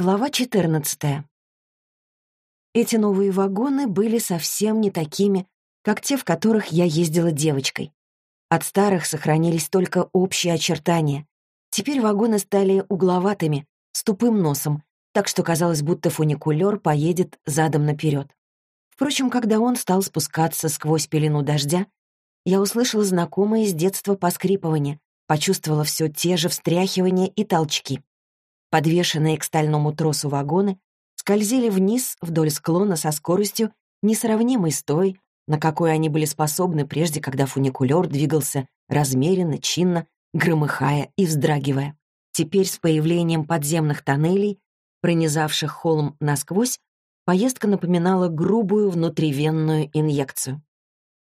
Глава 14. Эти новые вагоны были совсем не такими, как те, в которых я ездила девочкой. От старых сохранились только общие очертания. Теперь вагоны стали угловатыми, с тупым носом, так что казалось, будто фуникулер поедет задом наперед. Впрочем, когда он стал спускаться сквозь пелену дождя, я услышала знакомые с детства поскрипывания, почувствовала все те же встряхивания и толчки. Подвешенные к стальному тросу вагоны скользили вниз вдоль склона со скоростью, несравнимой с той, на какой они были способны прежде, когда фуникулер двигался размеренно, чинно, громыхая и вздрагивая. Теперь с появлением подземных тоннелей, пронизавших холм насквозь, поездка напоминала грубую внутривенную инъекцию.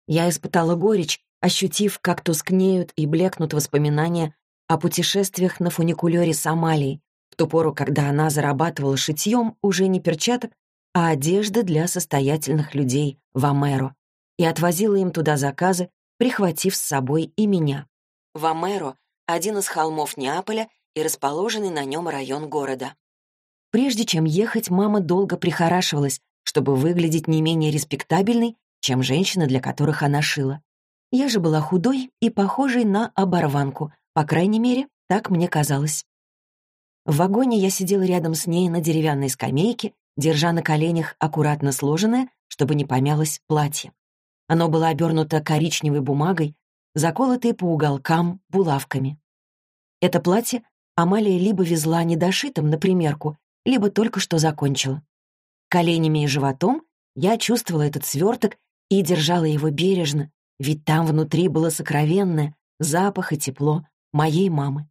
Я испытала горечь, ощутив, как тускнеют и блекнут воспоминания о путешествиях на фуникулере с Амалией, в ту пору, когда она зарабатывала шитьем уже не перчаток, а одежды для состоятельных людей в Амеро, и отвозила им туда заказы, прихватив с собой и меня. В Амеро — один из холмов Неаполя и расположенный на нем район города. Прежде чем ехать, мама долго прихорашивалась, чтобы выглядеть не менее респектабельной, чем женщины, для которых она шила. Я же была худой и похожей на оборванку, по крайней мере, так мне казалось. В вагоне я сидела рядом с ней на деревянной скамейке, держа на коленях аккуратно сложенное, чтобы не помялось платье. Оно было обернуто коричневой бумагой, заколотой по уголкам булавками. Это платье Амалия либо везла недошитым на примерку, либо только что закончила. Коленями и животом я чувствовала этот сверток и держала его бережно, ведь там внутри было сокровенное, запах и тепло моей мамы.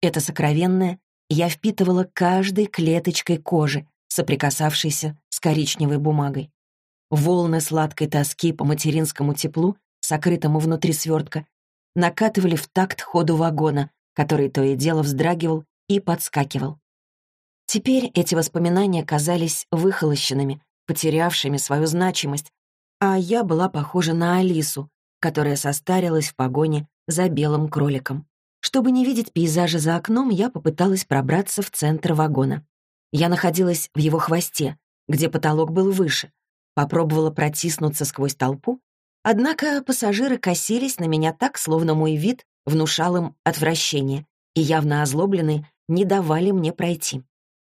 Это сокровенное я впитывала каждой клеточкой кожи, соприкасавшейся с коричневой бумагой. Волны сладкой тоски по материнскому теплу, сокрытому внутри свертка, накатывали в такт ходу вагона, который то и дело вздрагивал и подскакивал. Теперь эти воспоминания казались выхолощенными, потерявшими свою значимость, а я была похожа на Алису, которая состарилась в погоне за белым кроликом. Чтобы не видеть пейзажа за окном, я попыталась пробраться в центр вагона. Я находилась в его хвосте, где потолок был выше. Попробовала протиснуться сквозь толпу, однако пассажиры косились на меня так, словно мой вид внушал им отвращение, и явно озлобленные не давали мне пройти.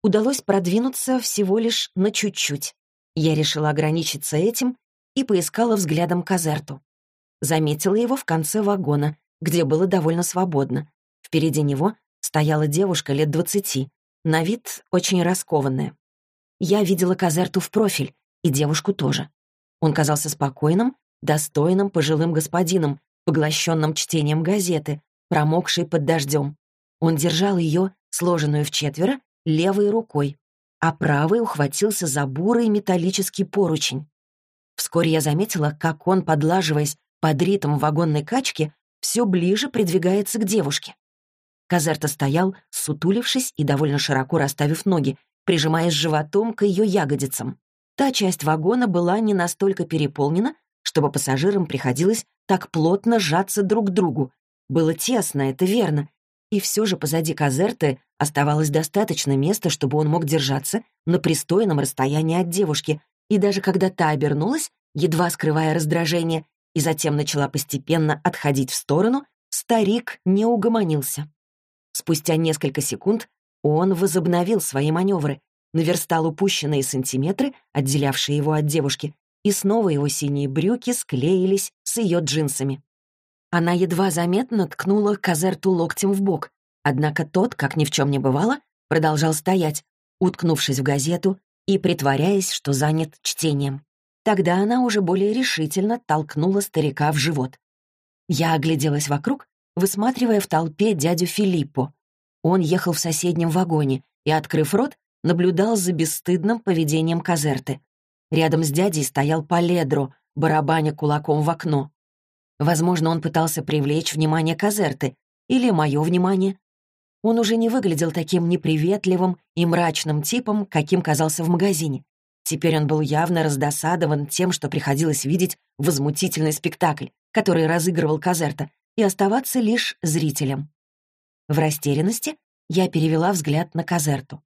Удалось продвинуться всего лишь на чуть-чуть. Я решила ограничиться этим и поискала взглядом Казерту. Заметила его в конце вагона, где было довольно свободно. Впереди него стояла девушка лет двадцати, на вид очень раскованная. Я видела Казерту в профиль, и девушку тоже. Он казался спокойным, достойным пожилым господином, поглощенным чтением газеты, промокшей под дождем. Он держал ее, сложенную в четверо, левой рукой, а правой ухватился за бурый металлический поручень. Вскоре я заметила, как он, подлаживаясь под ритм вагонной качки, все ближе придвигается к девушке. Казерта стоял, сутулившись и довольно широко расставив ноги, прижимаясь животом к ее ягодицам. Та часть вагона была не настолько переполнена, чтобы пассажирам приходилось так плотно сжаться друг к другу. Было тесно, это верно. И все же позади Казерты оставалось достаточно места, чтобы он мог держаться на пристойном расстоянии от девушки, и даже когда та обернулась, едва скрывая раздражение, и затем начала постепенно отходить в сторону, старик не угомонился. Спустя несколько секунд он возобновил свои маневры, наверстал упущенные сантиметры, отделявшие его от девушки, и снова его синие брюки склеились с ее джинсами. Она едва заметно ткнула Казерту локтем в бок, однако тот, как ни в чем не бывало, продолжал стоять, уткнувшись в газету и притворяясь, что занят чтением. Тогда она уже более решительно толкнула старика в живот. Я огляделась вокруг, высматривая в толпе дядю Филиппо. Он ехал в соседнем вагоне и, открыв рот, наблюдал за бесстыдным поведением Казерты. Рядом с дядей стоял Паледро, барабаня кулаком в окно. Возможно, он пытался привлечь внимание Казерты или мое внимание. Он уже не выглядел таким неприветливым и мрачным типом, каким казался в магазине. Теперь он был явно раздосадован тем, что приходилось видеть возмутительный спектакль, который разыгрывал Казерта, и оставаться лишь зрителем. В растерянности я перевела взгляд на Казерту.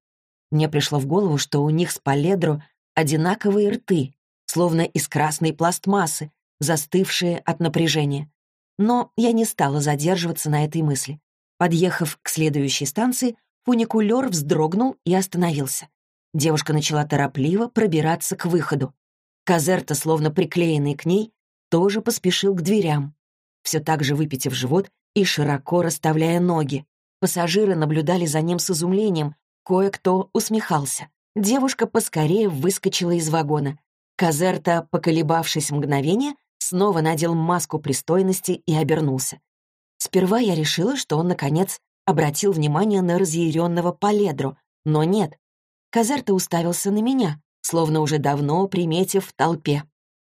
Мне пришло в голову, что у них с Поледро одинаковые рты, словно из красной пластмассы, застывшие от напряжения. Но я не стала задерживаться на этой мысли. Подъехав к следующей станции, фуникулер вздрогнул и остановился. Девушка начала торопливо пробираться к выходу. Казерта, словно приклеенный к ней, тоже поспешил к дверям. Все так же выпитив живот и широко расставляя ноги. Пассажиры наблюдали за ним с изумлением, кое-кто усмехался. Девушка поскорее выскочила из вагона. Казерта, поколебавшись мгновение, снова надел маску пристойности и обернулся. Сперва я решила, что он, наконец, обратил внимание на разъяренного Поледро, но нет. Казерта уставился на меня, словно уже давно приметив в толпе.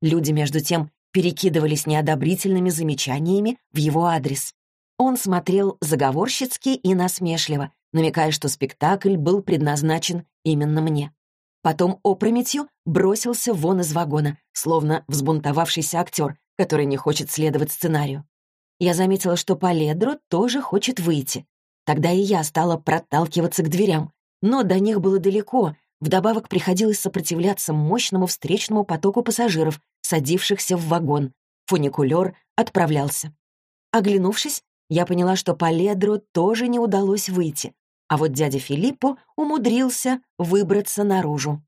Люди, между тем, перекидывались неодобрительными замечаниями в его адрес. Он смотрел заговорщицки и насмешливо, намекая, что спектакль был предназначен именно мне. Потом опрометью бросился вон из вагона, словно взбунтовавшийся актер, который не хочет следовать сценарию. Я заметила, что Поледро тоже хочет выйти. Тогда и я стала проталкиваться к дверям, но до них было далеко, вдобавок приходилось сопротивляться мощному встречному потоку пассажиров, садившихся в вагон. Фуникулер отправлялся. Оглянувшись, я поняла, что Поледро тоже не удалось выйти, а вот дядя Филиппо умудрился выбраться наружу.